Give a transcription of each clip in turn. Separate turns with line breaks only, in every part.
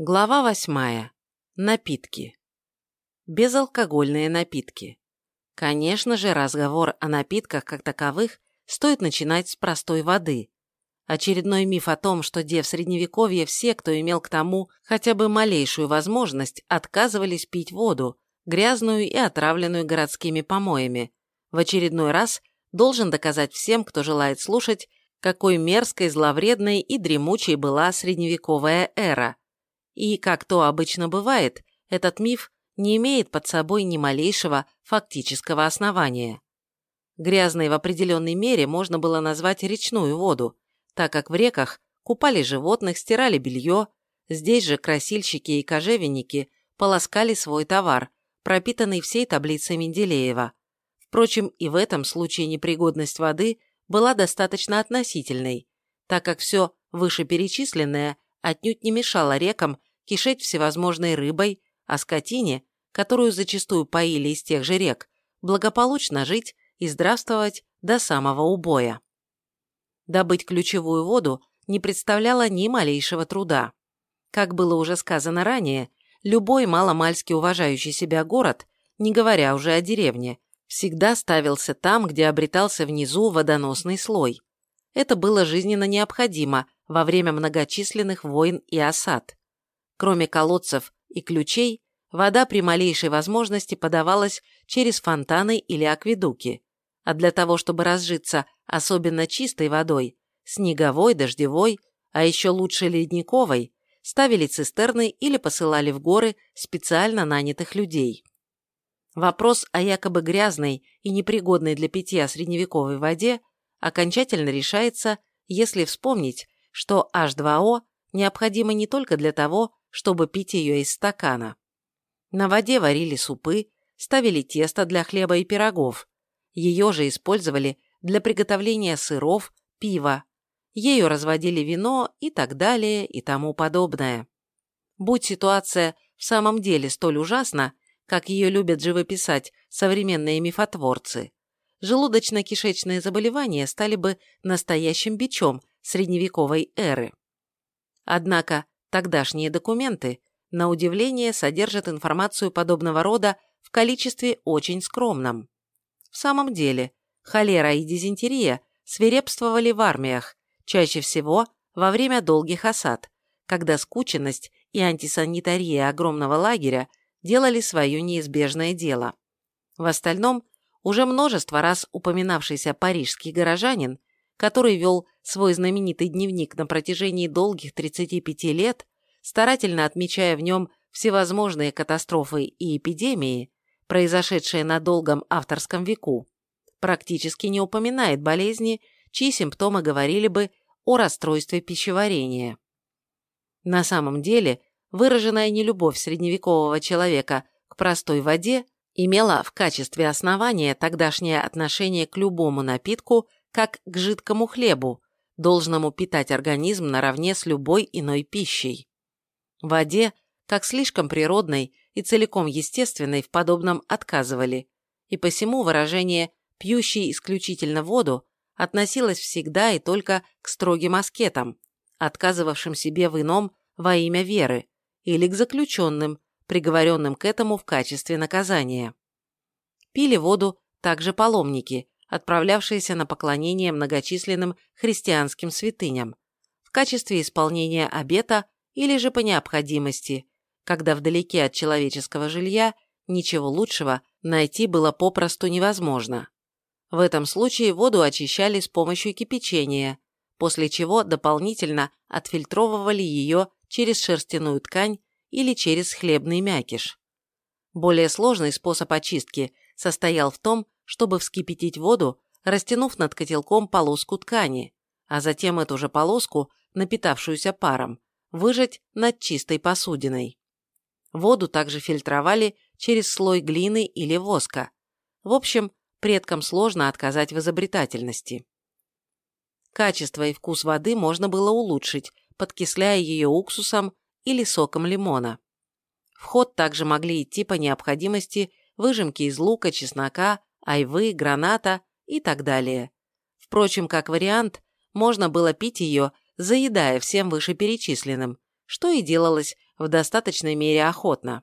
Глава восьмая. Напитки. Безалкогольные напитки. Конечно же, разговор о напитках как таковых стоит начинать с простой воды. Очередной миф о том, что где в Средневековье все, кто имел к тому хотя бы малейшую возможность, отказывались пить воду, грязную и отравленную городскими помоями, в очередной раз должен доказать всем, кто желает слушать, какой мерзкой, зловредной и дремучей была средневековая эра. И, как то обычно бывает, этот миф не имеет под собой ни малейшего фактического основания. Грязной в определенной мере можно было назвать речную воду, так как в реках купали животных, стирали белье, здесь же красильщики и кожевенники полоскали свой товар, пропитанный всей таблицей Менделеева. Впрочем, и в этом случае непригодность воды была достаточно относительной, так как все вышеперечисленное отнюдь не мешало рекам кишеть всевозможной рыбой, а скотине, которую зачастую поили из тех же рек, благополучно жить и здравствовать до самого убоя. Добыть ключевую воду не представляло ни малейшего труда. Как было уже сказано ранее, любой маломальски уважающий себя город, не говоря уже о деревне, всегда ставился там, где обретался внизу водоносный слой. Это было жизненно необходимо во время многочисленных войн и осад. Кроме колодцев и ключей, вода при малейшей возможности подавалась через фонтаны или акведуки, а для того, чтобы разжиться особенно чистой водой, снеговой, дождевой, а еще лучше ледниковой, ставили цистерны или посылали в горы специально нанятых людей. Вопрос о якобы грязной и непригодной для питья средневековой воде окончательно решается, если вспомнить, что H2O необходимо не только для того, чтобы пить ее из стакана. На воде варили супы, ставили тесто для хлеба и пирогов. Ее же использовали для приготовления сыров, пива, ею разводили вино и так далее и тому подобное. Будь ситуация в самом деле столь ужасна, как ее любят живописать современные мифотворцы, желудочно-кишечные заболевания стали бы настоящим бичом средневековой эры. Однако тогдашние документы, на удивление, содержат информацию подобного рода в количестве очень скромном. В самом деле, холера и дизентерия свирепствовали в армиях, чаще всего во время долгих осад, когда скученность и антисанитария огромного лагеря делали свое неизбежное дело. В остальном, уже множество раз упоминавшийся парижский горожанин, который вел свой знаменитый дневник на протяжении долгих 35 лет, старательно отмечая в нем всевозможные катастрофы и эпидемии, произошедшие на долгом авторском веку, практически не упоминает болезни, чьи симптомы говорили бы о расстройстве пищеварения. На самом деле, выраженная нелюбовь средневекового человека к простой воде имела в качестве основания тогдашнее отношение к любому напитку как к жидкому хлебу, должному питать организм наравне с любой иной пищей. Воде, как слишком природной и целиком естественной, в подобном отказывали, и посему выражение «пьющий исключительно воду» относилась всегда и только к строгим аскетам, отказывавшим себе в ином во имя веры, или к заключенным, приговоренным к этому в качестве наказания. Пили воду также паломники, отправлявшиеся на поклонение многочисленным христианским святыням, в качестве исполнения обета или же по необходимости, когда вдалеке от человеческого жилья ничего лучшего найти было попросту невозможно. В этом случае воду очищали с помощью кипячения, после чего дополнительно отфильтровывали ее через шерстяную ткань или через хлебный мякиш. Более сложный способ очистки состоял в том, чтобы вскипятить воду, растянув над котелком полоску ткани, а затем эту же полоску, напитавшуюся паром, выжать над чистой посудиной. Воду также фильтровали через слой глины или воска. В общем, предкам сложно отказать в изобретательности. Качество и вкус воды можно было улучшить, подкисляя ее уксусом или соком лимона. В ход также могли идти по необходимости выжимки из лука, чеснока, айвы, граната и так далее. Впрочем, как вариант, можно было пить ее, заедая всем вышеперечисленным, что и делалось в достаточной мере охотно.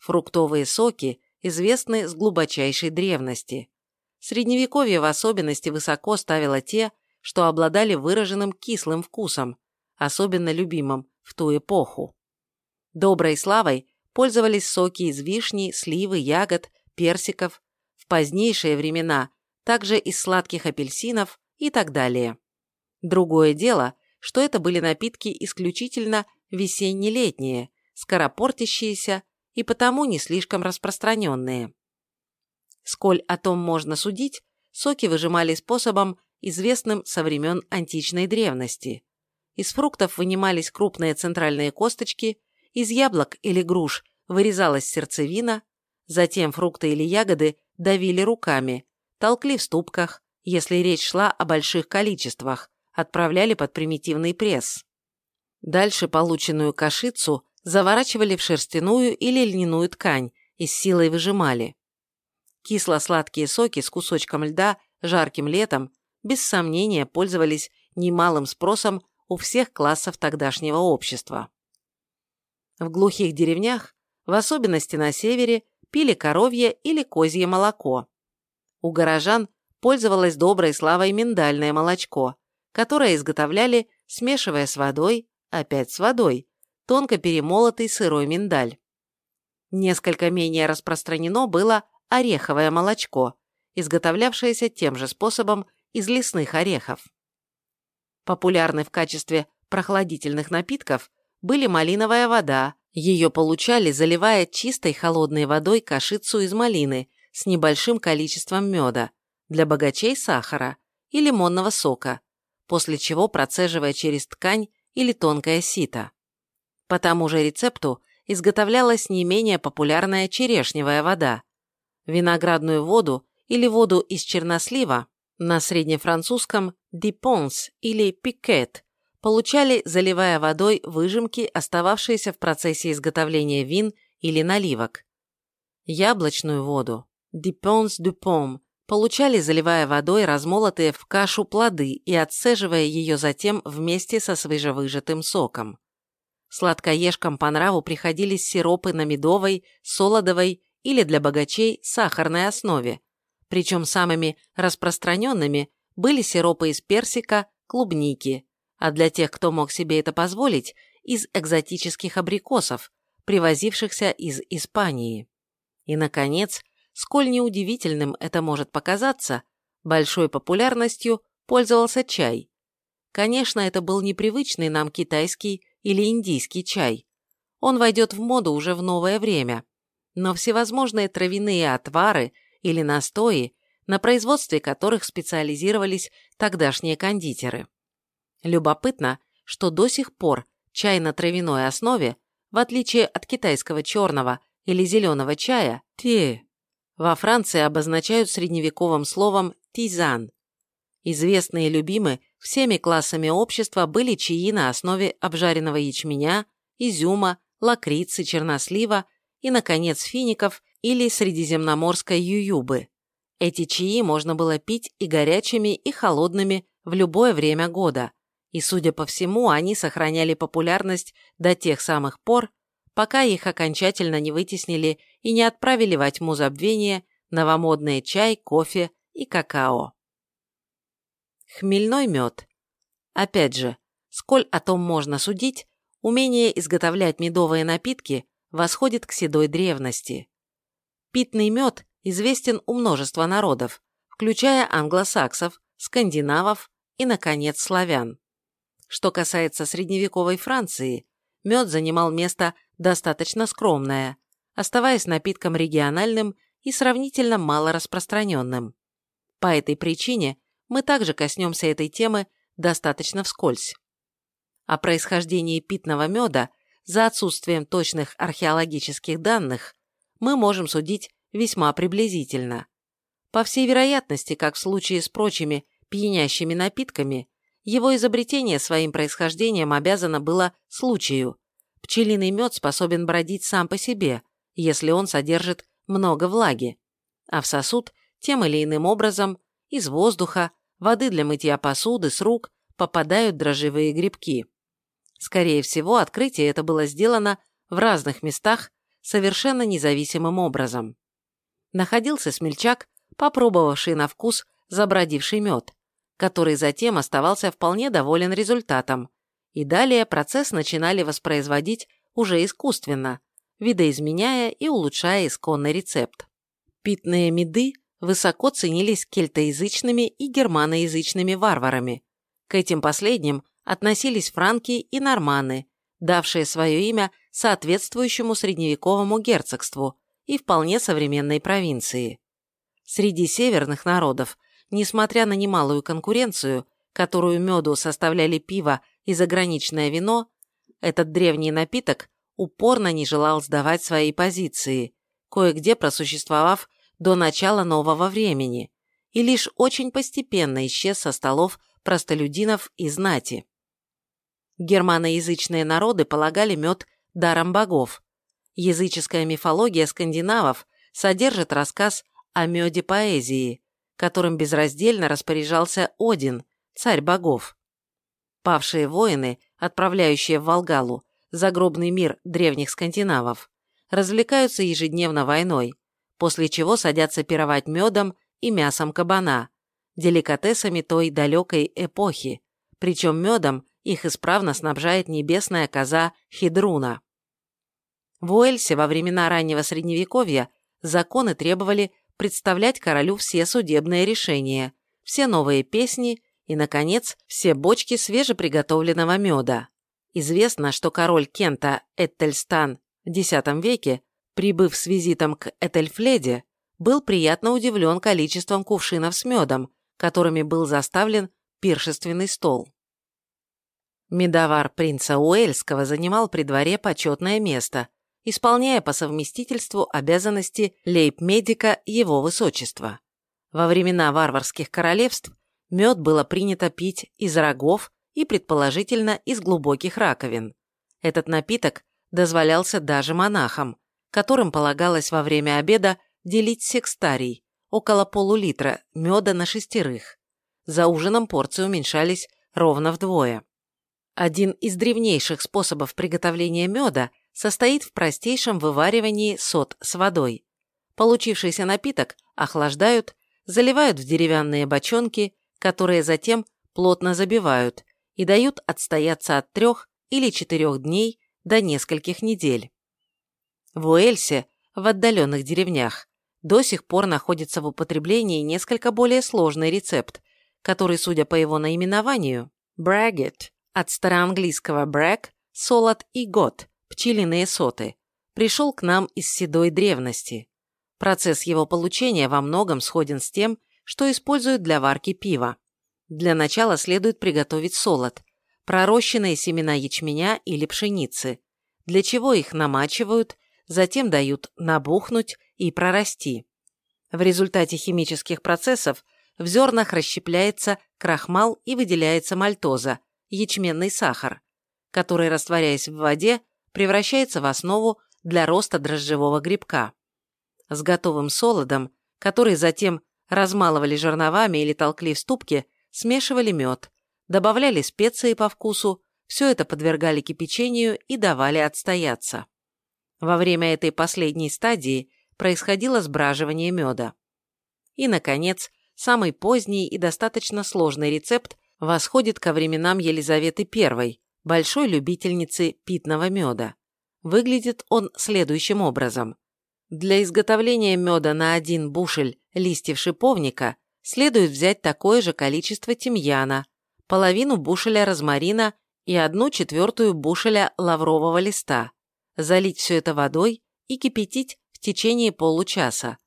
Фруктовые соки известны с глубочайшей древности. Средневековье в особенности высоко ставило те, что обладали выраженным кислым вкусом, особенно любимым в ту эпоху. Доброй славой пользовались соки из вишни, сливы, ягод, персиков, позднейшие времена также из сладких апельсинов и так далее. Другое дело, что это были напитки исключительно весенне-летние, скоропортящиеся и потому не слишком распространенные. Сколь о том можно судить, соки выжимали способом, известным со времен античной древности. Из фруктов вынимались крупные центральные косточки, из яблок или груш вырезалась сердцевина, затем фрукты или ягоды давили руками, толкли в ступках, если речь шла о больших количествах, отправляли под примитивный пресс. Дальше полученную кашицу заворачивали в шерстяную или льняную ткань и с силой выжимали. Кисло-сладкие соки с кусочком льда жарким летом без сомнения пользовались немалым спросом у всех классов тогдашнего общества. В глухих деревнях, в особенности на севере, пили коровье или козье молоко. У горожан пользовалось доброй славой миндальное молочко, которое изготовляли, смешивая с водой, опять с водой, тонко перемолотый сырой миндаль. Несколько менее распространено было ореховое молочко, изготовлявшееся тем же способом из лесных орехов. Популярны в качестве прохладительных напитков были малиновая вода, ее получали, заливая чистой холодной водой кашицу из малины с небольшим количеством меда, для богачей сахара и лимонного сока, после чего процеживая через ткань или тонкое сито. По тому же рецепту изготовлялась не менее популярная черешневая вода. Виноградную воду или воду из чернослива на среднефранцузском «дипонс» или «пикет» получали, заливая водой выжимки, остававшиеся в процессе изготовления вин или наливок. Яблочную воду «дипонс du pomme» получали, заливая водой размолотые в кашу плоды и отцеживая ее затем вместе со свежевыжатым соком. Сладкоежкам по нраву приходились сиропы на медовой, солодовой или для богачей сахарной основе, причем самыми распространенными были сиропы из персика, клубники, а для тех, кто мог себе это позволить, из экзотических абрикосов, привозившихся из Испании. И, наконец, сколь неудивительным это может показаться, большой популярностью пользовался чай. Конечно, это был непривычный нам китайский или индийский чай. Он войдет в моду уже в новое время. Но всевозможные травяные отвары или настои, на производстве которых специализировались тогдашние кондитеры. Любопытно, что до сих пор чай на травяной основе, в отличие от китайского черного или зеленого чая, те, во Франции обозначают средневековым словом «тизан», Известные и любимы всеми классами общества были чаи на основе обжаренного ячменя, изюма, лакрицы, чернослива и, наконец, фиников или средиземноморской ююбы. Эти чаи можно было пить и горячими, и холодными в любое время года, и, судя по всему, они сохраняли популярность до тех самых пор, пока их окончательно не вытеснили и не отправили во тьму забвения новомодные чай, кофе и какао. Хмельной мед. Опять же, сколь о том можно судить, умение изготовлять медовые напитки восходит к седой древности. Питный мед известен у множества народов, включая англосаксов, скандинавов и, наконец, славян. Что касается средневековой Франции, мед занимал место достаточно скромное, оставаясь напитком региональным и сравнительно мало распространенным. По этой причине мы также коснемся этой темы достаточно вскользь. О происхождении питного меда за отсутствием точных археологических данных мы можем судить весьма приблизительно. По всей вероятности, как в случае с прочими пьянящими напитками, его изобретение своим происхождением обязано было случаю. Пчелиный мед способен бродить сам по себе, если он содержит много влаги, а в сосуд тем или иным образом из воздуха, воды для мытья посуды с рук попадают дрожжевые грибки. Скорее всего, открытие это было сделано в разных местах совершенно независимым образом. Находился смельчак, попробовавший на вкус забродивший мед, который затем оставался вполне доволен результатом, и далее процесс начинали воспроизводить уже искусственно, видоизменяя и улучшая исконный рецепт. Питные меды высоко ценились кельтоязычными и германоязычными варварами. К этим последним относились франки и норманы, давшие свое имя соответствующему средневековому герцогству и вполне современной провинции. Среди северных народов, несмотря на немалую конкуренцию, которую меду составляли пиво и заграничное вино, этот древний напиток упорно не желал сдавать свои позиции, кое-где просуществовав до начала нового времени, и лишь очень постепенно исчез со столов простолюдинов и знати. Германоязычные народы полагали мед даром богов. Языческая мифология скандинавов содержит рассказ о меде поэзии, которым безраздельно распоряжался Один, царь богов. Павшие воины, отправляющие в Волгалу, загробный мир древних скандинавов, развлекаются ежедневно войной, после чего садятся пировать медом и мясом кабана, деликатесами той далекой эпохи, причем медом их исправно снабжает небесная коза Хидруна. В Уэльсе во времена раннего Средневековья законы требовали представлять королю все судебные решения, все новые песни и, наконец, все бочки свежеприготовленного меда. Известно, что король Кента Эттельстан в X веке, прибыв с визитом к Этельфледе, был приятно удивлен количеством кувшинов с медом, которыми был заставлен пиршественный стол. Медовар принца Уэльского занимал при дворе почетное место, исполняя по совместительству обязанности лейб-медика его высочества. Во времена варварских королевств мед было принято пить из рогов и, предположительно, из глубоких раковин. Этот напиток дозволялся даже монахам, которым полагалось во время обеда делить секстарий, около полулитра меда на шестерых. За ужином порции уменьшались ровно вдвое. Один из древнейших способов приготовления меда состоит в простейшем вываривании сот с водой. Получившийся напиток охлаждают, заливают в деревянные бочонки, которые затем плотно забивают и дают отстояться от трех или четырех дней до нескольких недель. В Уэльсе, в отдаленных деревнях, до сих пор находится в употреблении несколько более сложный рецепт, который, судя по его наименованию, брагет, от староанглийского brag – солод и год – пчелиные соты, пришел к нам из седой древности. Процесс его получения во многом сходен с тем, что используют для варки пива. Для начала следует приготовить солод, пророщенные семена ячменя или пшеницы, для чего их намачивают, затем дают набухнуть и прорасти. В результате химических процессов в зернах расщепляется крахмал и выделяется мальтоза, ячменный сахар, который, растворяясь в воде, превращается в основу для роста дрожжевого грибка. С готовым солодом, который затем размалывали жерновами или толкли в ступке, смешивали мед, добавляли специи по вкусу, все это подвергали кипячению и давали отстояться. Во время этой последней стадии происходило сбраживание меда. И, наконец, самый поздний и достаточно сложный рецепт восходит ко временам Елизаветы I, большой любительницы питного меда. Выглядит он следующим образом. Для изготовления меда на один бушель листьев шиповника следует взять такое же количество тимьяна, половину бушеля розмарина и одну четвертую бушеля лаврового листа, залить все это водой и кипятить течение получаса.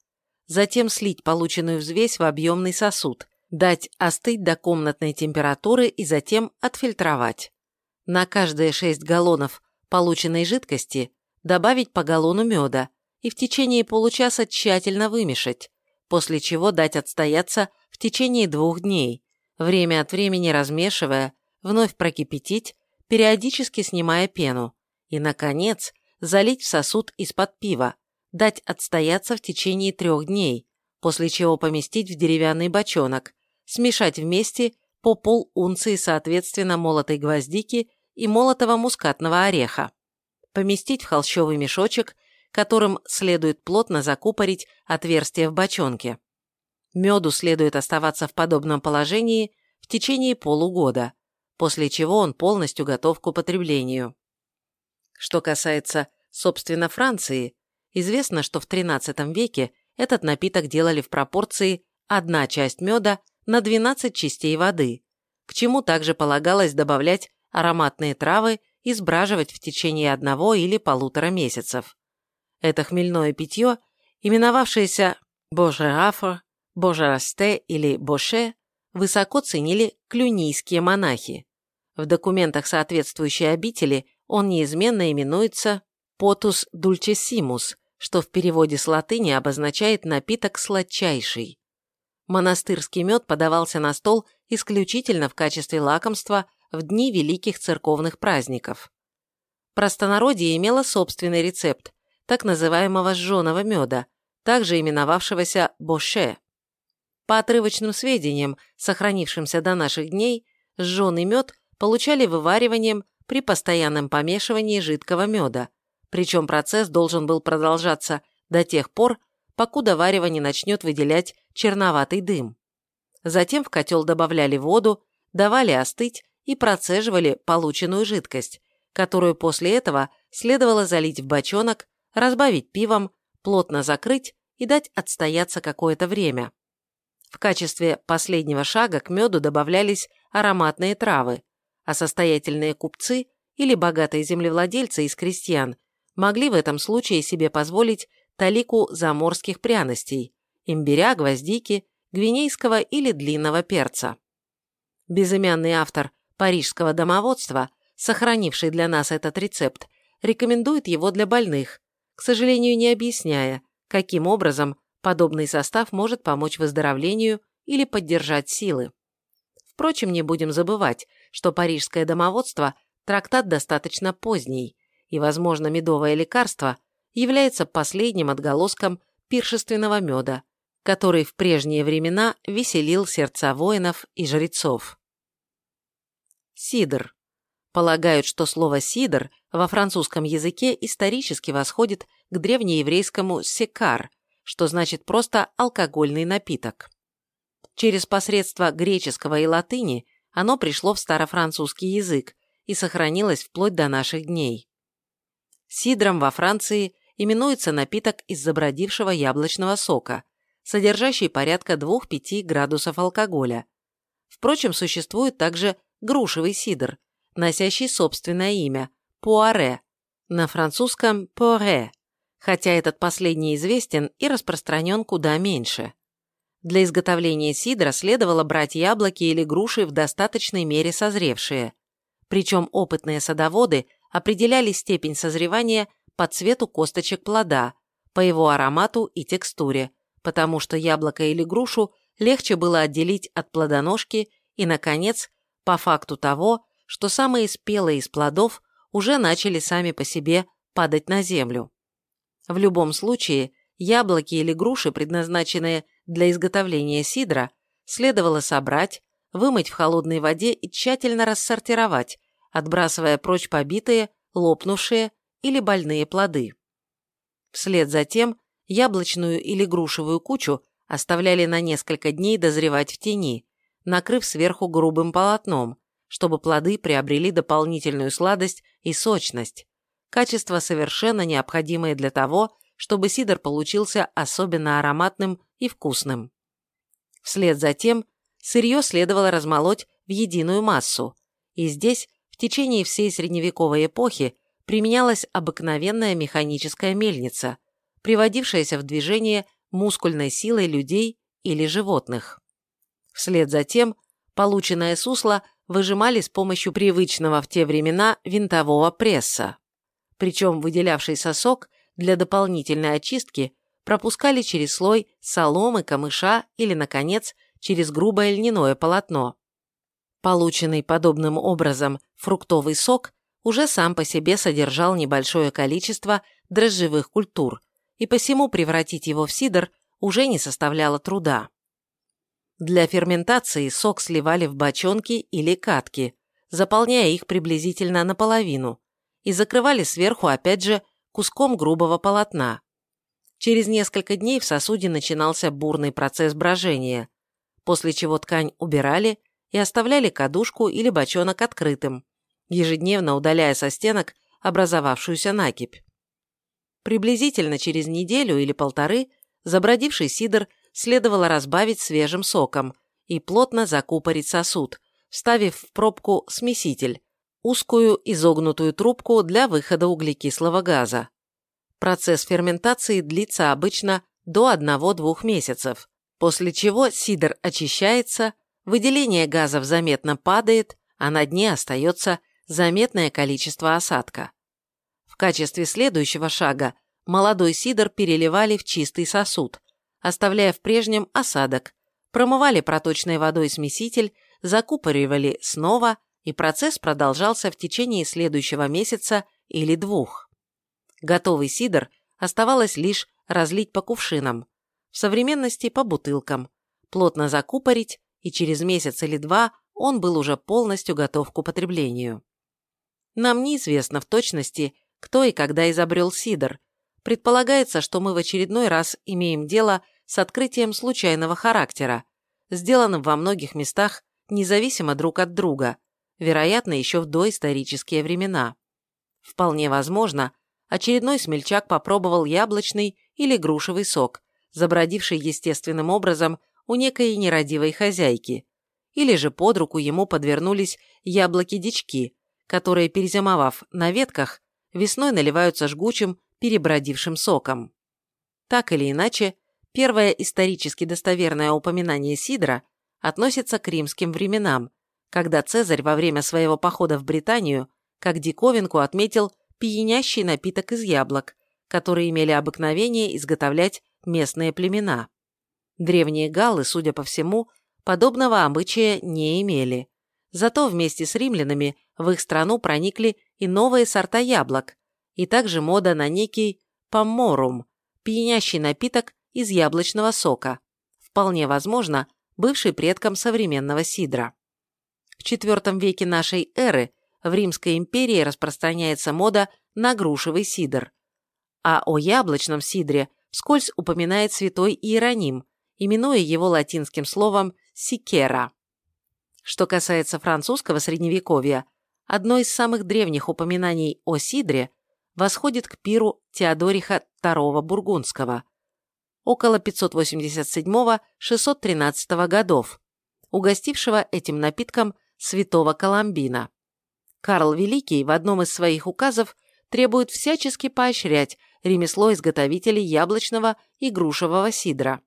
Затем слить полученную взвесь в объемный сосуд, дать остыть до комнатной температуры и затем отфильтровать. На каждые 6 галлонов полученной жидкости добавить по галлону меда и в течение получаса тщательно вымешать, после чего дать отстояться в течение двух дней, время от времени размешивая, вновь прокипятить, периодически снимая пену, и, наконец, залить в сосуд из-под пива, дать отстояться в течение трех дней, после чего поместить в деревянный бочонок, смешать вместе по пол унции соответственно молотой гвоздики и молотого мускатного ореха. Поместить в холщовый мешочек, которым следует плотно закупорить отверстие в бочонке. Меду следует оставаться в подобном положении в течение полугода, после чего он полностью готов к употреблению. Что касается, собственно, Франции, известно, что в XIII веке этот напиток делали в пропорции одна часть меда на 12 частей воды, к чему также полагалось добавлять ароматные травы и сбраживать в течение одного или полутора месяцев. Это хмельное питье, именовавшееся божерафор, божерасте или боше, высоко ценили клюнийские монахи. В документах соответствующей обители он неизменно именуется «potus dulcessimus», что в переводе с латыни обозначает «напиток сладчайший». Монастырский мед подавался на стол исключительно в качестве лакомства в дни великих церковных праздников. Простонародье имело собственный рецепт, так называемого жженого меда, также именовавшегося боше. По отрывочным сведениям, сохранившимся до наших дней, жженый мед получали вывариванием при постоянном помешивании жидкого меда, причем процесс должен был продолжаться до тех пор, покуда варево не начнет выделять черноватый дым. Затем в котел добавляли воду, давали остыть и процеживали полученную жидкость, которую после этого следовало залить в бочонок, разбавить пивом, плотно закрыть и дать отстояться какое-то время. В качестве последнего шага к меду добавлялись ароматные травы, а состоятельные купцы или богатые землевладельцы из крестьян могли в этом случае себе позволить талику заморских пряностей – имбиря, гвоздики, гвинейского или длинного перца. Безымянный автор парижского домоводства, сохранивший для нас этот рецепт, рекомендует его для больных, к сожалению, не объясняя, каким образом подобный состав может помочь выздоровлению или поддержать силы. Впрочем, не будем забывать, что парижское домоводство – трактат достаточно поздний, и, возможно, медовое лекарство является последним отголоском пиршественного меда, который в прежние времена веселил сердца воинов и жрецов. Сидр. Полагают, что слово «сидр» во французском языке исторически восходит к древнееврейскому «секар», что значит просто алкогольный напиток. Через посредство греческого и латыни оно пришло в старофранцузский язык и сохранилось вплоть до наших дней. Сидром во Франции именуется напиток из забродившего яблочного сока, содержащий порядка 2-5 градусов алкоголя. Впрочем, существует также грушевый сидр, носящий собственное имя – пуаре, на французском «поре», хотя этот последний известен и распространен куда меньше. Для изготовления сидра следовало брать яблоки или груши в достаточной мере созревшие. Причем опытные садоводы определяли степень созревания по цвету косточек плода, по его аромату и текстуре, потому что яблоко или грушу легче было отделить от плодоножки и, наконец, по факту того, что самые спелые из плодов уже начали сами по себе падать на землю. В любом случае, яблоки или груши, предназначенные для изготовления сидра следовало собрать, вымыть в холодной воде и тщательно рассортировать, отбрасывая прочь побитые, лопнувшие или больные плоды. Вслед за тем яблочную или грушевую кучу оставляли на несколько дней дозревать в тени, накрыв сверху грубым полотном, чтобы плоды приобрели дополнительную сладость и сочность, качества совершенно необходимые для того, чтобы сидр получился особенно ароматным и вкусным. Вслед за тем сырье следовало размолоть в единую массу, и здесь в течение всей средневековой эпохи применялась обыкновенная механическая мельница, приводившаяся в движение мускульной силой людей или животных. Вслед за тем полученное сусло выжимали с помощью привычного в те времена винтового пресса. Причем выделявший сосок для дополнительной очистки пропускали через слой соломы, камыша или, наконец, через грубое льняное полотно. Полученный подобным образом фруктовый сок уже сам по себе содержал небольшое количество дрожжевых культур, и посему превратить его в сидр уже не составляло труда. Для ферментации сок сливали в бочонки или катки, заполняя их приблизительно наполовину, и закрывали сверху опять же куском грубого полотна. Через несколько дней в сосуде начинался бурный процесс брожения, после чего ткань убирали и оставляли кадушку или бочонок открытым, ежедневно удаляя со стенок образовавшуюся накипь. Приблизительно через неделю или полторы забродивший сидр следовало разбавить свежим соком и плотно закупорить сосуд, вставив в пробку смеситель, узкую изогнутую трубку для выхода углекислого газа. Процесс ферментации длится обычно до 1-2 месяцев, после чего сидр очищается, выделение газов заметно падает, а на дне остается заметное количество осадка. В качестве следующего шага молодой сидр переливали в чистый сосуд, оставляя в прежнем осадок, промывали проточной водой смеситель, закупоривали снова, и процесс продолжался в течение следующего месяца или двух. Готовый сидр оставалось лишь разлить по кувшинам, в современности по бутылкам, плотно закупорить, и через месяц или два он был уже полностью готов к употреблению. Нам неизвестно в точности, кто и когда изобрел сидр. Предполагается, что мы в очередной раз имеем дело с открытием случайного характера, сделанным во многих местах независимо друг от друга, вероятно, еще в доисторические времена. Вполне возможно, очередной смельчак попробовал яблочный или грушевый сок, забродивший естественным образом у некой нерадивой хозяйки, или же под руку ему подвернулись яблоки-дички, которые, перезимовав на ветках, весной наливаются жгучим, перебродившим соком. Так или иначе, Первое исторически достоверное упоминание сидра относится к римским временам, когда Цезарь во время своего похода в Британию как диковинку отметил пьянящий напиток из яблок, который имели обыкновение изготовлять местные племена. Древние галлы, судя по всему, подобного обычая не имели. Зато вместе с римлянами в их страну проникли и новые сорта яблок, и также мода на некий помморум, пьянящий напиток из яблочного сока, вполне возможно, бывший предком современного сидра. В IV веке нашей эры в Римской империи распространяется мода на грушевый сидр, а о яблочном сидре вскользь упоминает святой Иероним, именуя его латинским словом «сикера». Что касается французского средневековья, одно из самых древних упоминаний о сидре восходит к пиру Теодориха II Бургундского – около 587-613 годов, угостившего этим напитком святого Коломбина. Карл Великий в одном из своих указов требует всячески поощрять ремесло изготовителей яблочного и грушевого сидра.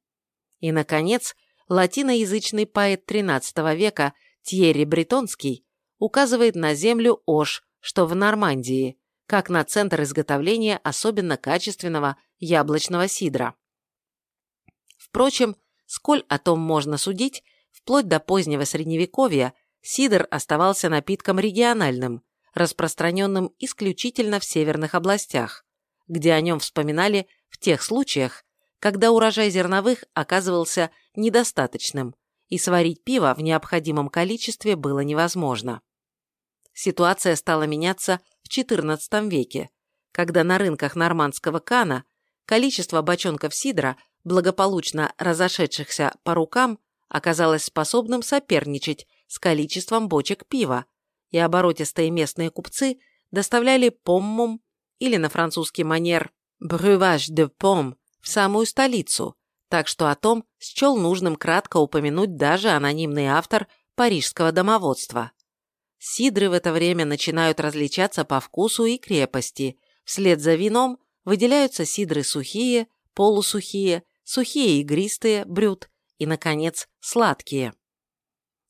И, наконец, латиноязычный поэт XIII века Тьерри Бретонский указывает на землю Ош, что в Нормандии, как на центр изготовления особенно качественного яблочного сидра. Впрочем, сколь о том можно судить, вплоть до позднего Средневековья сидр оставался напитком региональным, распространенным исключительно в северных областях, где о нем вспоминали в тех случаях, когда урожай зерновых оказывался недостаточным, и сварить пиво в необходимом количестве было невозможно. Ситуация стала меняться в XIV веке, когда на рынках нормандского Кана количество бочонков сидра благополучно разошедшихся по рукам, оказалось способным соперничать с количеством бочек пива, и оборотистые местные купцы доставляли поммум или на французский манер «брюваж де пом» в самую столицу, так что о том счел нужным кратко упомянуть даже анонимный автор парижского домоводства. Сидры в это время начинают различаться по вкусу и крепости, вслед за вином выделяются сидры сухие, полусухие, сухие игристые, брют и, наконец, сладкие.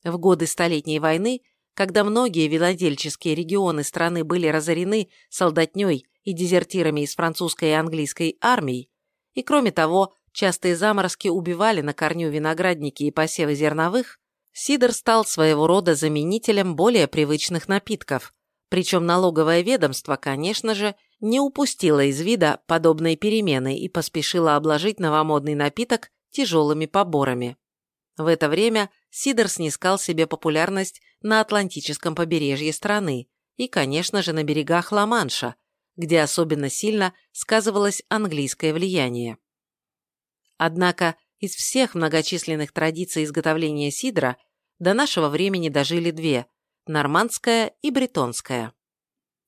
В годы Столетней войны, когда многие винодельческие регионы страны были разорены солдатней и дезертирами из французской и английской армий, и, кроме того, частые заморозки убивали на корню виноградники и посевы зерновых, сидр стал своего рода заменителем более привычных напитков, причем налоговое ведомство, конечно же, не упустила из вида подобной перемены и поспешила обложить новомодный напиток тяжелыми поборами. В это время сидр снискал себе популярность на Атлантическом побережье страны и, конечно же, на берегах Ла-Манша, где особенно сильно сказывалось английское влияние. Однако из всех многочисленных традиций изготовления сидра до нашего времени дожили две – нормандская и бретонская.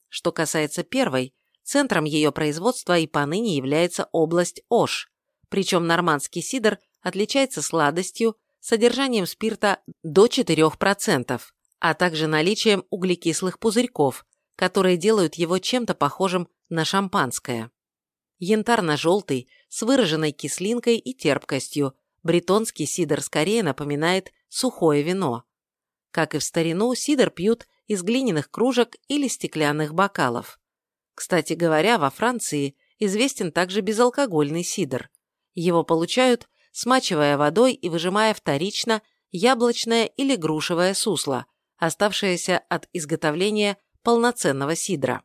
Что касается первой, центром ее производства и поныне является область Ош, причем нормандский сидр отличается сладостью, содержанием спирта до 4%, а также наличием углекислых пузырьков, которые делают его чем-то похожим на шампанское. Янтарно-желтый, с выраженной кислинкой и терпкостью, бретонский сидр скорее напоминает сухое вино. Как и в старину, сидр пьют из глиняных кружек или стеклянных бокалов. Кстати говоря, во Франции известен также безалкогольный сидр. Его получают, смачивая водой и выжимая вторично яблочное или грушевое сусло, оставшееся от изготовления полноценного сидра.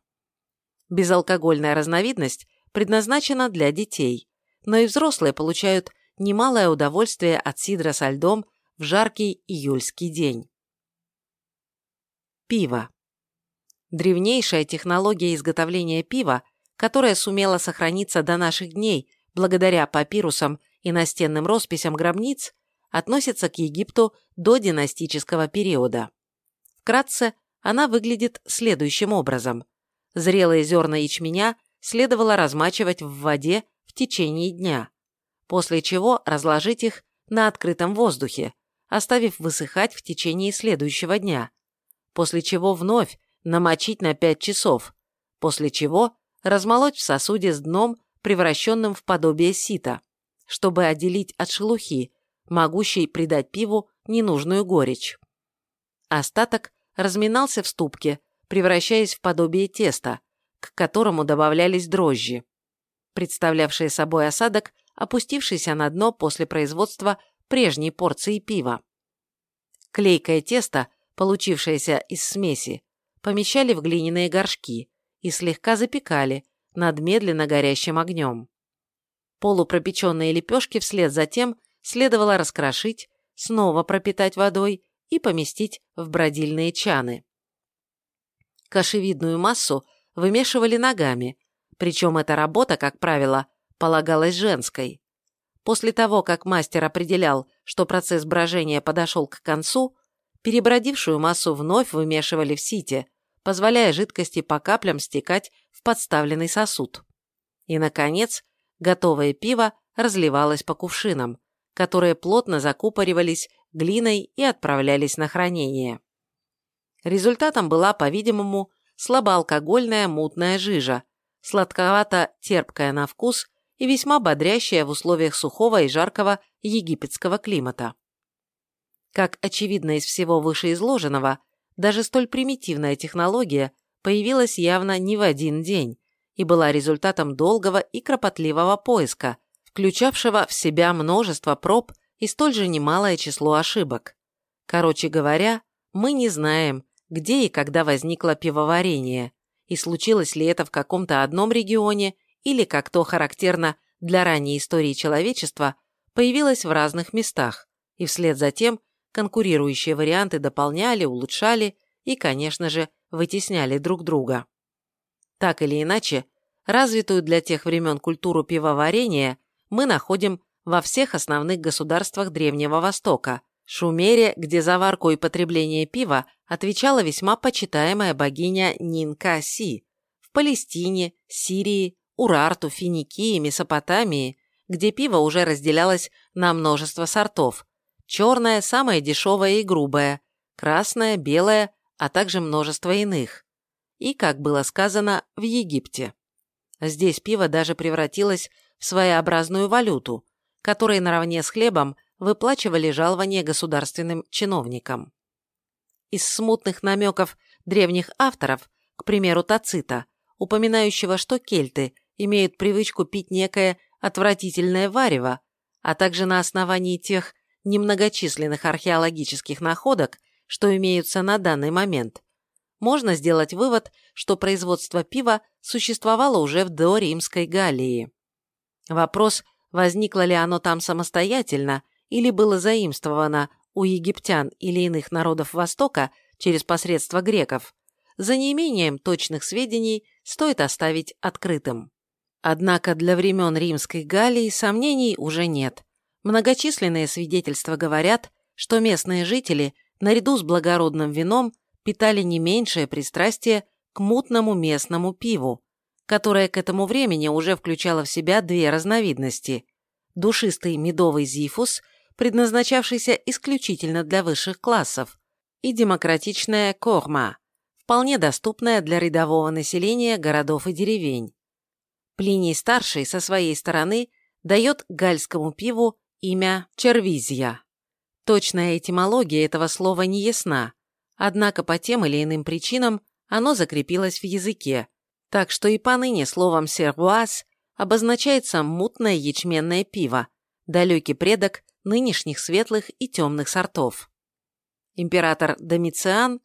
Безалкогольная разновидность предназначена для детей, но и взрослые получают немалое удовольствие от сидра со льдом в жаркий июльский день. Пиво. Древнейшая технология изготовления пива, которая сумела сохраниться до наших дней благодаря папирусам и настенным росписям гробниц, относится к Египту до династического периода. Вкратце, она выглядит следующим образом. Зрелые зерна ячменя следовало размачивать в воде в течение дня, после чего разложить их на открытом воздухе, оставив высыхать в течение следующего дня, после чего вновь намочить на 5 часов, после чего размолоть в сосуде с дном, превращенным в подобие сита, чтобы отделить от шелухи, могущей придать пиву ненужную горечь. Остаток разминался в ступке, превращаясь в подобие теста, к которому добавлялись дрожжи, представлявшие собой осадок, опустившийся на дно после производства прежней порции пива. Клейкое тесто, получившееся из смеси, помещали в глиняные горшки и слегка запекали над медленно горящим огнем. Полупропеченные лепешки вслед за тем следовало раскрошить, снова пропитать водой и поместить в бродильные чаны. Кашевидную массу вымешивали ногами, причем эта работа, как правило, полагалась женской. После того, как мастер определял, что процесс брожения подошел к концу, перебродившую массу вновь вымешивали в сите, позволяя жидкости по каплям стекать в подставленный сосуд. И, наконец, готовое пиво разливалось по кувшинам, которые плотно закупоривались глиной и отправлялись на хранение. Результатом была, по-видимому, слабоалкогольная мутная жижа, сладковато-терпкая на вкус и весьма бодрящая в условиях сухого и жаркого египетского климата. Как очевидно из всего вышеизложенного, даже столь примитивная технология появилась явно не в один день и была результатом долгого и кропотливого поиска, включавшего в себя множество проб и столь же немалое число ошибок. Короче говоря, мы не знаем, где и когда возникло пивоварение, и случилось ли это в каком-то одном регионе или, как то характерно для ранней истории человечества, появилось в разных местах, и вслед за тем конкурирующие варианты дополняли, улучшали и, конечно же, вытесняли друг друга. Так или иначе, развитую для тех времен культуру пивоварения мы находим во всех основных государствах Древнего Востока. Шумере, где за и потребление пива отвечала весьма почитаемая богиня Нинка-Си. В Палестине, Сирии, Урарту, Финикии, Месопотамии, где пиво уже разделялось на множество сортов. Черное – самое дешевое и грубое, красное, белое, а также множество иных. И, как было сказано, в Египте. Здесь пиво даже превратилось в своеобразную валюту, которой наравне с хлебом выплачивали жалования государственным чиновникам. Из смутных намеков древних авторов, к примеру Тацита, упоминающего, что кельты имеют привычку пить некое отвратительное варево, а также на основании тех немногочисленных археологических находок, что имеются на данный момент, можно сделать вывод, что производство пива существовало уже в доримской Галлии. Вопрос, возникло ли оно там самостоятельно или было заимствовано у египтян или иных народов Востока через посредство греков, за неимением точных сведений стоит оставить открытым. Однако для времен Римской Галлии сомнений уже нет. Многочисленные свидетельства говорят, что местные жители, наряду с благородным вином, питали не меньшее пристрастие к мутному местному пиву, которое к этому времени уже включало в себя две разновидности – душистый медовый зифус, предназначавшийся исключительно для высших классов, и демократичная корма, вполне доступная для рядового населения городов и деревень. Плиний старший со своей стороны дает гальскому пиву имя червизия. Точная этимология этого слова не ясна, однако по тем или иным причинам оно закрепилось в языке, так что и поныне словом «сервуаз» обозначается мутное ячменное пиво, далекий предок нынешних светлых и темных сортов. Император Домициан,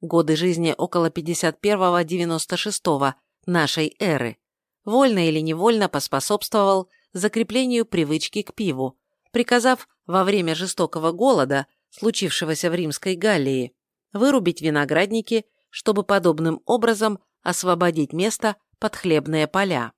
годы жизни около 51-96 нашей эры, вольно или невольно поспособствовал закреплению привычки к пиву, приказав во время жестокого голода, случившегося в Римской Галлии, вырубить виноградники, чтобы подобным образом освободить место под хлебные поля.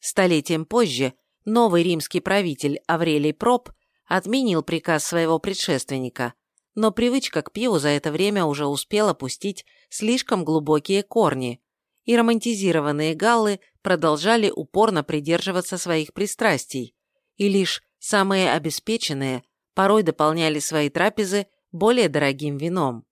Столетием позже новый римский правитель Аврелий Проб отменил приказ своего предшественника, но привычка к пиву за это время уже успела пустить слишком глубокие корни, и романтизированные галлы продолжали упорно придерживаться своих пристрастий, и лишь самые обеспеченные порой дополняли свои трапезы более дорогим вином.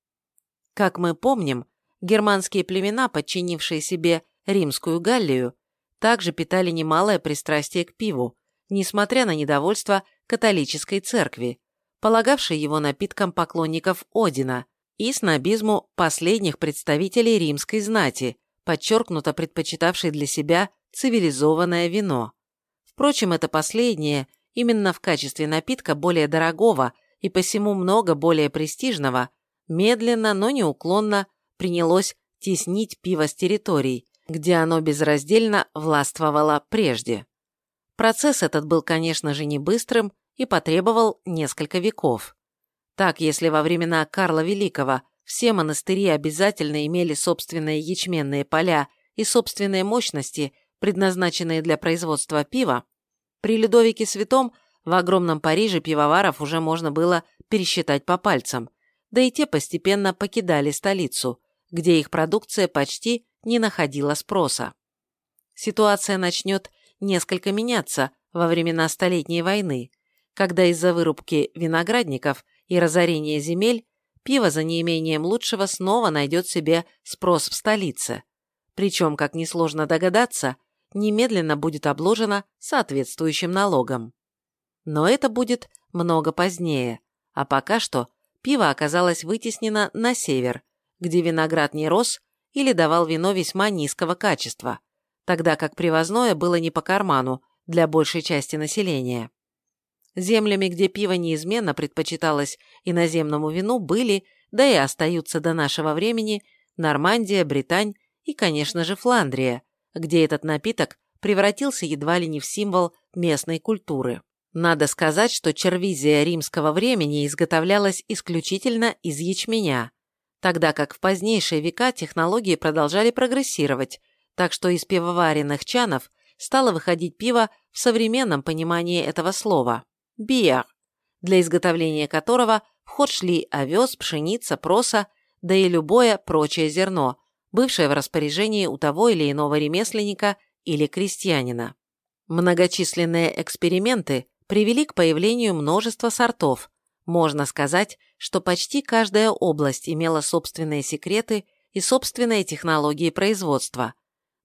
Как мы помним, германские племена, подчинившие себе римскую Галлию, также питали немалое пристрастие к пиву, несмотря на недовольство католической церкви, полагавшей его напитком поклонников Одина, и снобизму последних представителей римской знати, подчеркнуто предпочитавшей для себя цивилизованное вино. Впрочем, это последнее именно в качестве напитка более дорогого и посему много более престижного, медленно, но неуклонно принялось теснить пиво с территорий, где оно безраздельно властвовало прежде. Процесс этот был, конечно же, не быстрым и потребовал несколько веков. Так, если во времена Карла Великого все монастыри обязательно имели собственные ячменные поля и собственные мощности, предназначенные для производства пива, при Людовике Святом в огромном Париже пивоваров уже можно было пересчитать по пальцам, да и те постепенно покидали столицу, где их продукция почти не находила спроса. Ситуация начнет несколько меняться во времена Столетней войны, когда из-за вырубки виноградников и разорения земель пиво за неимением лучшего снова найдет себе спрос в столице. Причем, как несложно догадаться, немедленно будет обложено соответствующим налогом. Но это будет много позднее, а пока что пиво оказалось вытеснено на север, где виноград не рос или давал вино весьма низкого качества, тогда как привозное было не по карману для большей части населения. Землями, где пиво неизменно предпочиталось иноземному вину, были, да и остаются до нашего времени, Нормандия, Британь и, конечно же, Фландрия, где этот напиток превратился едва ли не в символ местной культуры. Надо сказать, что червизия римского времени изготовлялась исключительно из ячменя, тогда как в позднейшие века технологии продолжали прогрессировать, так что из пивоваренных чанов стало выходить пиво в современном понимании этого слова биер, для изготовления которого в ход шли овес, пшеница, проса, да и любое прочее зерно, бывшее в распоряжении у того или иного ремесленника или крестьянина. Многочисленные эксперименты привели к появлению множества сортов. Можно сказать, что почти каждая область имела собственные секреты и собственные технологии производства.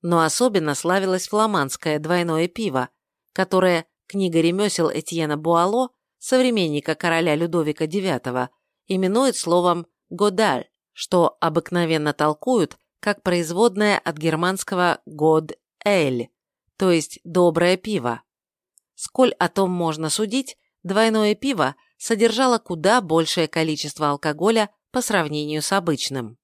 Но особенно славилось фламандское двойное пиво, которое Книга ремесел Этьена Буало, современника короля Людовика IX, именует словом «годаль», что обыкновенно толкуют как производное от германского «год эль», то есть «доброе пиво». Сколь о том можно судить, двойное пиво содержало куда большее количество алкоголя по сравнению с обычным.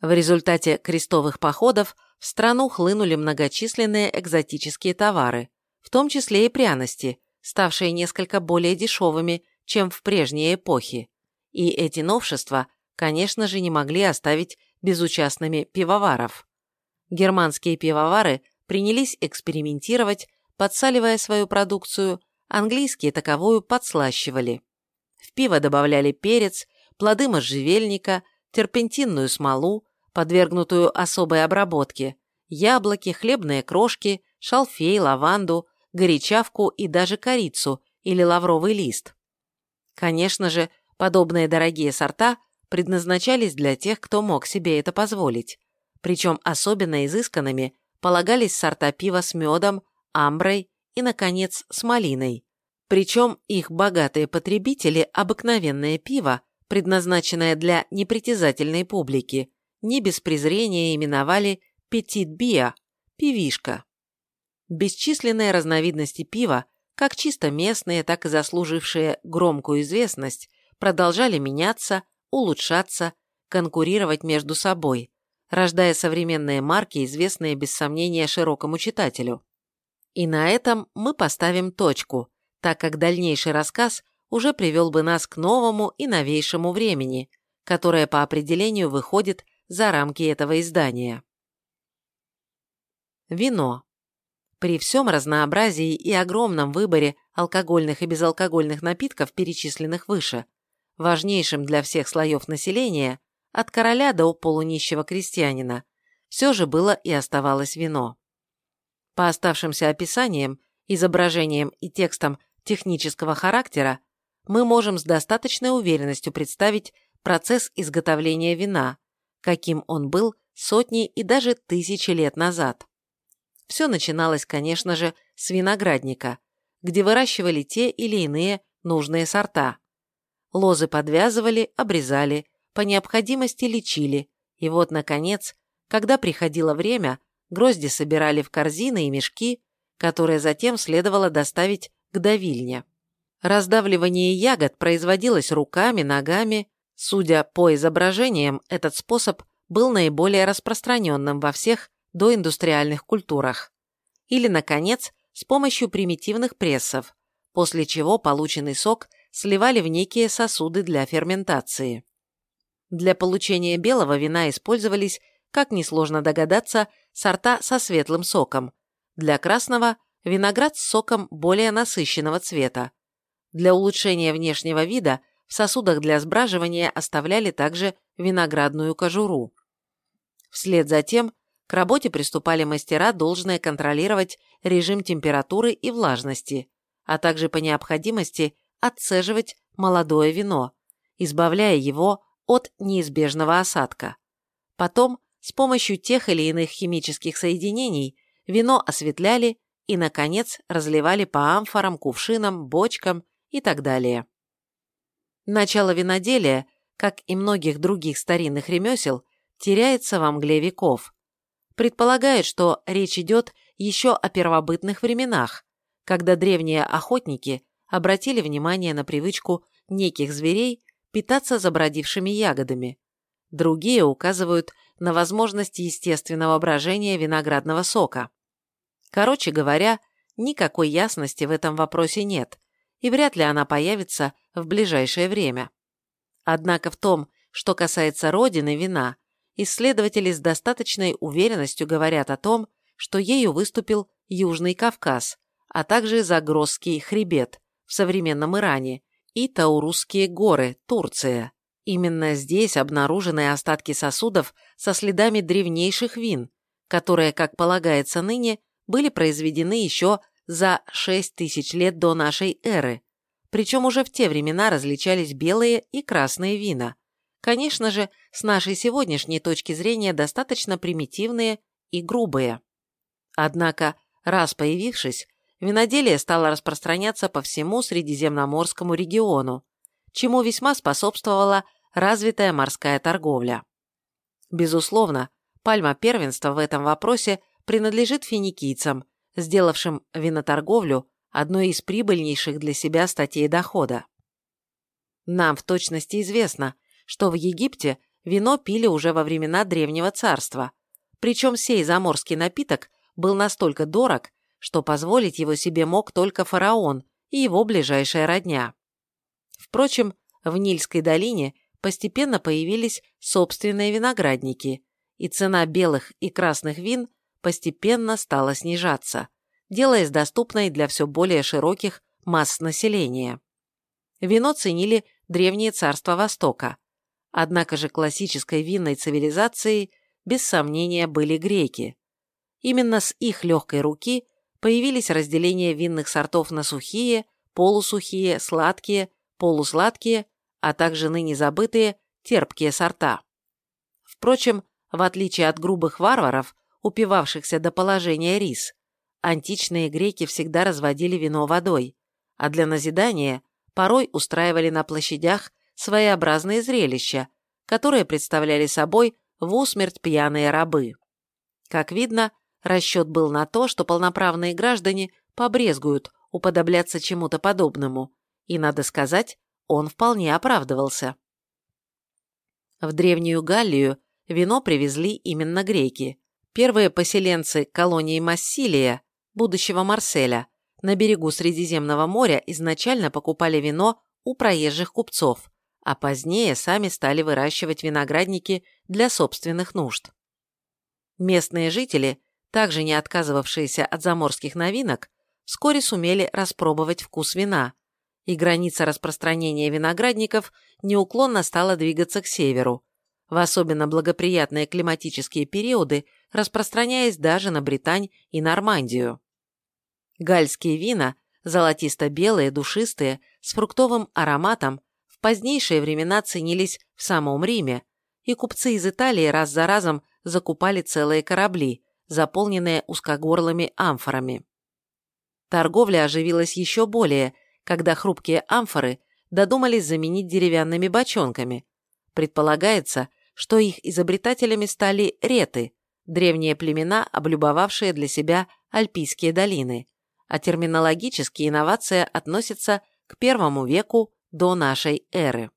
В результате крестовых походов в страну хлынули многочисленные экзотические товары, в том числе и пряности, ставшие несколько более дешевыми, чем в прежние эпохи. И эти новшества, конечно же, не могли оставить безучастными пивоваров. Германские пивовары принялись экспериментировать, подсаливая свою продукцию, английские таковую подслащивали. В пиво добавляли перец, плоды можжевельника, терпентинную смолу, подвергнутую особой обработке, яблоки, хлебные крошки, шалфей, лаванду, горячавку и даже корицу или лавровый лист. Конечно же, подобные дорогие сорта предназначались для тех, кто мог себе это позволить. Причем особенно изысканными полагались сорта пива с медом, амброй и, наконец, с малиной. Причем их богатые потребители обыкновенное пиво, предназначенное для непритязательной публики, не без презрения именовали «петит биа» – «пивишка». Бесчисленные разновидности пива, как чисто местные, так и заслужившие громкую известность, продолжали меняться, улучшаться, конкурировать между собой, рождая современные марки, известные без сомнения широкому читателю. И на этом мы поставим точку, так как дальнейший рассказ уже привел бы нас к новому и новейшему времени, которое по определению выходит за рамки этого издания. Вино. При всем разнообразии и огромном выборе алкогольных и безалкогольных напитков, перечисленных выше, важнейшим для всех слоев населения, от короля до полунищего крестьянина, все же было и оставалось вино. По оставшимся описаниям, изображениям и текстам технического характера, мы можем с достаточной уверенностью представить процесс изготовления вина, каким он был сотни и даже тысячи лет назад. Все начиналось, конечно же, с виноградника, где выращивали те или иные нужные сорта. Лозы подвязывали, обрезали, по необходимости лечили, и вот, наконец, когда приходило время, грозди собирали в корзины и мешки, которые затем следовало доставить к давильне. Раздавливание ягод производилось руками, ногами. Судя по изображениям, этот способ был наиболее распространенным во всех доиндустриальных культурах. Или, наконец, с помощью примитивных прессов, после чего полученный сок сливали в некие сосуды для ферментации. Для получения белого вина использовались, как несложно догадаться, сорта со светлым соком. Для красного – виноград с соком более насыщенного цвета. Для улучшения внешнего вида в сосудах для сбраживания оставляли также виноградную кожуру. Вслед за тем к работе приступали мастера, должные контролировать режим температуры и влажности, а также по необходимости отцеживать молодое вино, избавляя его от неизбежного осадка. Потом с помощью тех или иных химических соединений вино осветляли и, наконец, разливали по амфорам, кувшинам, бочкам и так далее. Начало виноделия, как и многих других старинных ремесел, теряется во мгле веков, предполагает, что речь идет еще о первобытных временах, когда древние охотники обратили внимание на привычку неких зверей питаться забродившими ягодами. Другие указывают на возможность естественного брожения виноградного сока. Короче говоря, никакой ясности в этом вопросе нет, и вряд ли она появится в ближайшее время. Однако в том, что касается родины вина, исследователи с достаточной уверенностью говорят о том, что ею выступил Южный Кавказ, а также Загросский хребет в современном Иране и Таурусские горы, Турция. Именно здесь обнаружены остатки сосудов со следами древнейших вин, которые, как полагается ныне, были произведены еще за 6 тысяч лет до нашей эры, причем уже в те времена различались белые и красные вина, Конечно же, с нашей сегодняшней точки зрения достаточно примитивные и грубые. Однако, раз появившись, виноделие стало распространяться по всему Средиземноморскому региону, чему весьма способствовала развитая морская торговля. Безусловно, пальма первенства в этом вопросе принадлежит финикийцам, сделавшим виноторговлю одной из прибыльнейших для себя статей дохода. Нам в точности известно, что в Египте вино пили уже во времена Древнего Царства, причем сей заморский напиток был настолько дорог, что позволить его себе мог только фараон и его ближайшая родня. Впрочем, в Нильской долине постепенно появились собственные виноградники, и цена белых и красных вин постепенно стала снижаться, делаясь доступной для все более широких масс населения. Вино ценили древние царства Востока. Однако же классической винной цивилизацией без сомнения были греки. Именно с их легкой руки появились разделения винных сортов на сухие, полусухие, сладкие, полусладкие, а также ныне забытые терпкие сорта. Впрочем, в отличие от грубых варваров, упивавшихся до положения рис, античные греки всегда разводили вино водой, а для назидания порой устраивали на площадях своеобразные зрелища, которые представляли собой в усмерть пьяные рабы. Как видно, расчет был на то, что полноправные граждане побрезгуют уподобляться чему-то подобному, и, надо сказать, он вполне оправдывался. В Древнюю Галлию вино привезли именно греки. Первые поселенцы колонии Массилия, будущего Марселя, на берегу Средиземного моря изначально покупали вино у проезжих купцов, а позднее сами стали выращивать виноградники для собственных нужд. Местные жители, также не отказывавшиеся от заморских новинок, вскоре сумели распробовать вкус вина, и граница распространения виноградников неуклонно стала двигаться к северу, в особенно благоприятные климатические периоды распространяясь даже на Британь и Нормандию. Гальские вина, золотисто-белые, душистые, с фруктовым ароматом, в позднейшие времена ценились в самом Риме, и купцы из Италии раз за разом закупали целые корабли, заполненные узкогорлыми амфорами. Торговля оживилась еще более, когда хрупкие амфоры додумались заменить деревянными бочонками. Предполагается, что их изобретателями стали реты, древние племена, облюбовавшие для себя альпийские долины, а терминологически инновация относится к первому веку до нашей эры.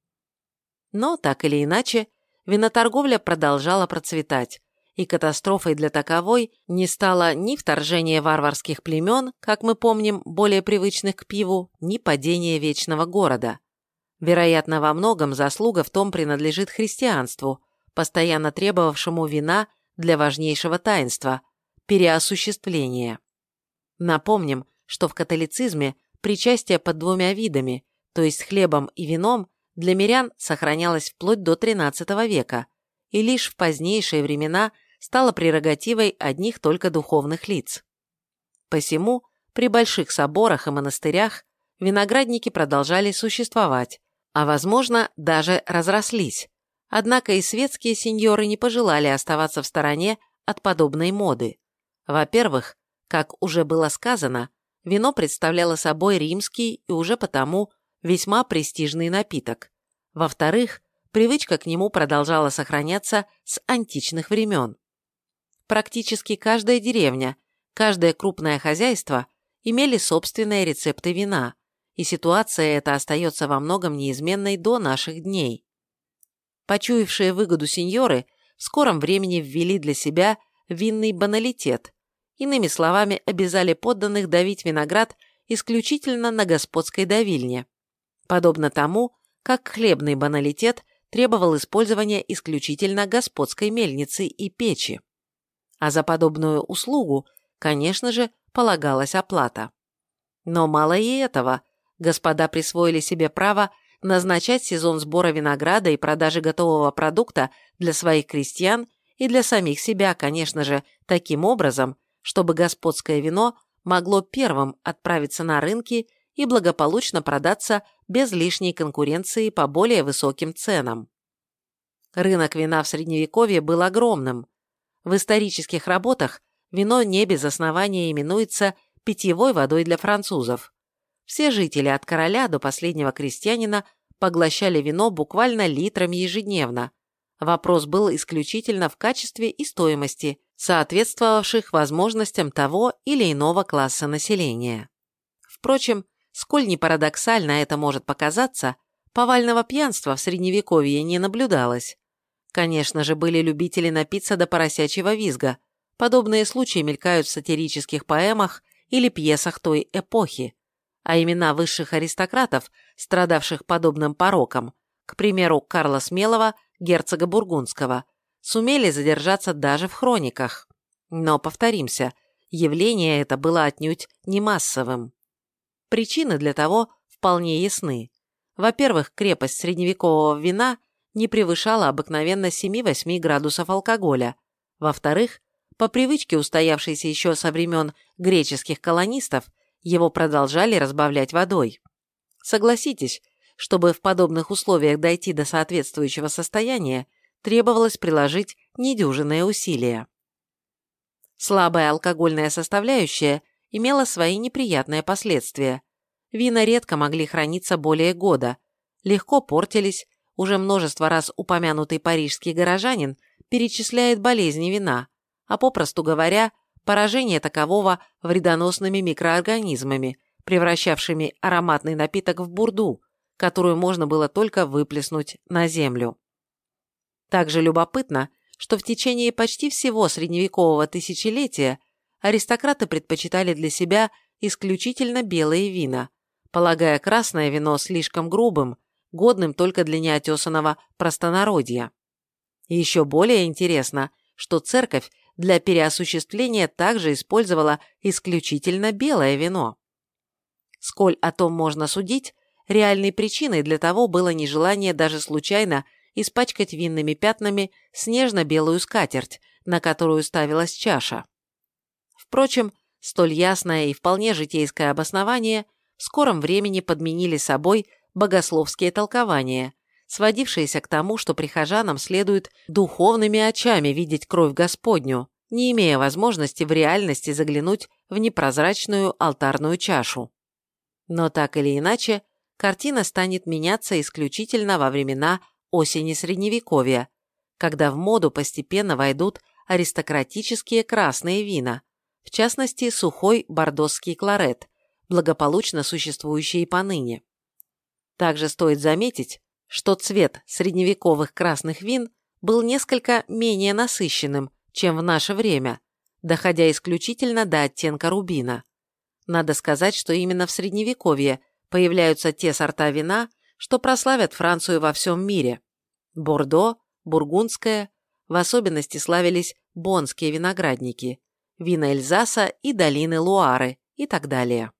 Но, так или иначе, виноторговля продолжала процветать, и катастрофой для таковой не стало ни вторжение варварских племен, как мы помним, более привычных к пиву, ни падение вечного города. Вероятно, во многом заслуга в том принадлежит христианству, постоянно требовавшему вина для важнейшего таинства – переосуществления. Напомним, что в католицизме причастие под двумя видами, то есть хлебом и вином, для мирян сохранялось вплоть до XIII века и лишь в позднейшие времена стало прерогативой одних только духовных лиц. Посему при больших соборах и монастырях виноградники продолжали существовать, а, возможно, даже разрослись, однако и светские сеньоры не пожелали оставаться в стороне от подобной моды. Во-первых, как уже было сказано, вино представляло собой римский и уже потому весьма престижный напиток. Во-вторых, привычка к нему продолжала сохраняться с античных времен. Практически каждая деревня, каждое крупное хозяйство имели собственные рецепты вина, и ситуация эта остается во многом неизменной до наших дней. Почуявшие выгоду сеньоры в скором времени ввели для себя винный баналитет, Иными словами, обязали подданных давить виноград исключительно на господской давильне. Подобно тому, как хлебный баналитет требовал использования исключительно господской мельницы и печи. А за подобную услугу, конечно же, полагалась оплата. Но мало и этого. Господа присвоили себе право назначать сезон сбора винограда и продажи готового продукта для своих крестьян и для самих себя, конечно же, таким образом, чтобы господское вино могло первым отправиться на рынки и благополучно продаться без лишней конкуренции по более высоким ценам. Рынок вина в Средневековье был огромным. В исторических работах вино не без основания именуется питьевой водой для французов. Все жители от короля до последнего крестьянина поглощали вино буквально литрами ежедневно. Вопрос был исключительно в качестве и стоимости, соответствовавших возможностям того или иного класса населения. Впрочем, сколь не парадоксально это может показаться, повального пьянства в Средневековье не наблюдалось. Конечно же, были любители напиться до поросячьего визга. Подобные случаи мелькают в сатирических поэмах или пьесах той эпохи. а имена высших аристократов, страдавших подобным пороком, к примеру, Карла Смелого, герцога Бургундского, сумели задержаться даже в хрониках. Но, повторимся, явление это было отнюдь не массовым. Причины для того вполне ясны. Во-первых, крепость средневекового вина не превышала обыкновенно 7-8 градусов алкоголя. Во-вторых, по привычке, устоявшейся еще со времен греческих колонистов, его продолжали разбавлять водой. Согласитесь, чтобы в подобных условиях дойти до соответствующего состояния, требовалось приложить недюжинные усилия. Слабая алкогольная составляющая имела свои неприятные последствия. Вина редко могли храниться более года, легко портились, уже множество раз упомянутый парижский горожанин перечисляет болезни вина, а попросту говоря, поражение такового вредоносными микроорганизмами, превращавшими ароматный напиток в бурду, которую можно было только выплеснуть на землю. Также любопытно, что в течение почти всего средневекового тысячелетия аристократы предпочитали для себя исключительно белые вина, полагая красное вино слишком грубым, годным только для неотесанного простонародья. И еще более интересно, что церковь для переосуществления также использовала исключительно белое вино. Сколь о том можно судить, реальной причиной для того было нежелание даже случайно испачкать винными пятнами снежно-белую скатерть, на которую ставилась чаша. Впрочем, столь ясное и вполне житейское обоснование в скором времени подменили собой богословские толкования, сводившиеся к тому, что прихожанам следует духовными очами видеть кровь Господню, не имея возможности в реальности заглянуть в непрозрачную алтарную чашу. Но так или иначе, картина станет меняться исключительно во времена осени Средневековья, когда в моду постепенно войдут аристократические красные вина, в частности сухой бордосский кларет, благополучно существующий и поныне. Также стоит заметить, что цвет средневековых красных вин был несколько менее насыщенным, чем в наше время, доходя исключительно до оттенка рубина. Надо сказать, что именно в Средневековье появляются те сорта вина, что прославят Францию во всем мире. Бордо, Бургундское, в особенности славились бонские виноградники, вина Эльзаса и долины Луары и так далее.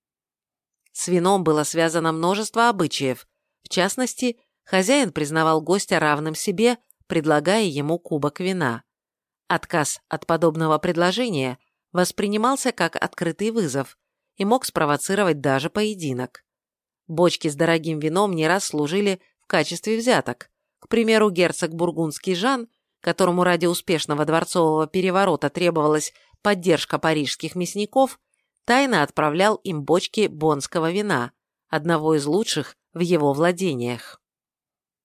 С вином было связано множество обычаев, в частности, хозяин признавал гостя равным себе, предлагая ему кубок вина. Отказ от подобного предложения воспринимался как открытый вызов и мог спровоцировать даже поединок. Бочки с дорогим вином не раз служили в качестве взяток. К примеру, герцог Бургундский Жан, которому ради успешного дворцового переворота требовалась поддержка парижских мясников, тайно отправлял им бочки бонского вина, одного из лучших в его владениях.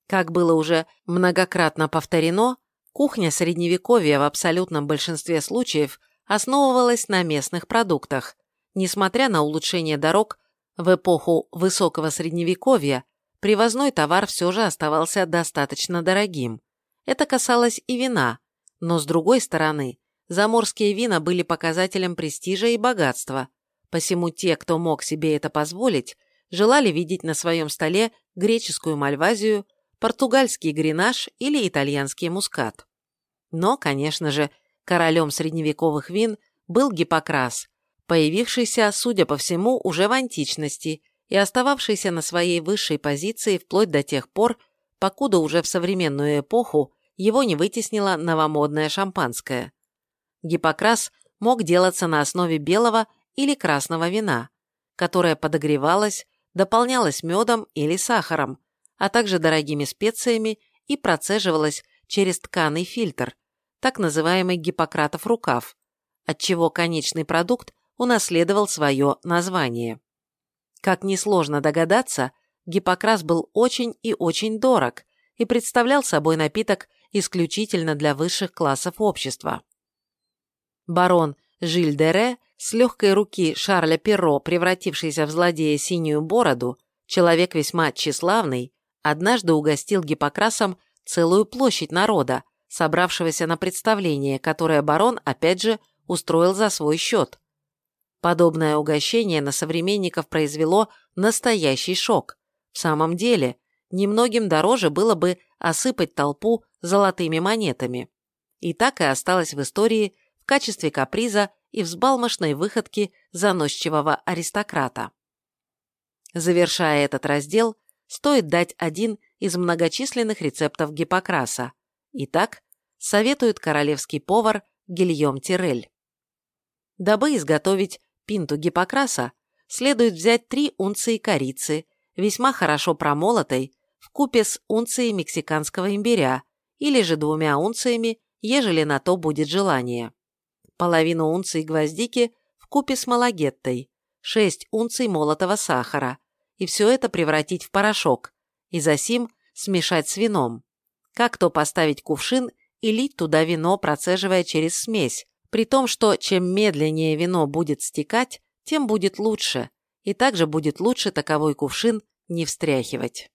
Как было уже многократно повторено, кухня Средневековья в абсолютном большинстве случаев основывалась на местных продуктах. Несмотря на улучшение дорог в эпоху высокого Средневековья, привозной товар все же оставался достаточно дорогим. Это касалось и вина, но с другой стороны, заморские вина были показателем престижа и богатства, посему те, кто мог себе это позволить, желали видеть на своем столе греческую мальвазию, португальский гренаж или итальянский мускат. Но, конечно же, королем средневековых вин был Гиппокрас, появившийся, судя по всему, уже в античности и остававшийся на своей высшей позиции вплоть до тех пор, покуда уже в современную эпоху его не вытеснило новомодное шампанское. Гиппокрас мог делаться на основе белого или красного вина, которое подогревалось, дополнялась медом или сахаром, а также дорогими специями и процеживалась через тканый фильтр, так называемый Гиппократов рукав, отчего конечный продукт унаследовал свое название. Как несложно догадаться, Гиппокрас был очень и очень дорог и представлял собой напиток исключительно для высших классов общества. Барон Жиль Дере с легкой руки Шарля Перро, превратившийся в злодея синюю бороду, человек весьма тщеславный, однажды угостил Гиппокрасом целую площадь народа, собравшегося на представление, которое барон, опять же, устроил за свой счет. Подобное угощение на современников произвело настоящий шок. В самом деле, немногим дороже было бы осыпать толпу золотыми монетами. И так и осталось в истории качестве каприза и взбалмошной выходки заносчивого аристократа. Завершая этот раздел, стоит дать один из многочисленных рецептов Гиппокраса. Итак, советует королевский повар Гильем Тирель. Дабы изготовить пинту Гиппокраса, следует взять 3 унции корицы, весьма хорошо промолотой, в купе с унцией мексиканского имбиря или же двумя унциями, ежели на то будет желание. Половину унции гвоздики в купе с малагеттой, 6 унций молотого сахара, и все это превратить в порошок, и засим смешать с вином. Как то поставить кувшин и лить туда вино, процеживая через смесь, при том, что чем медленнее вино будет стекать, тем будет лучше, и также будет лучше таковой кувшин не встряхивать.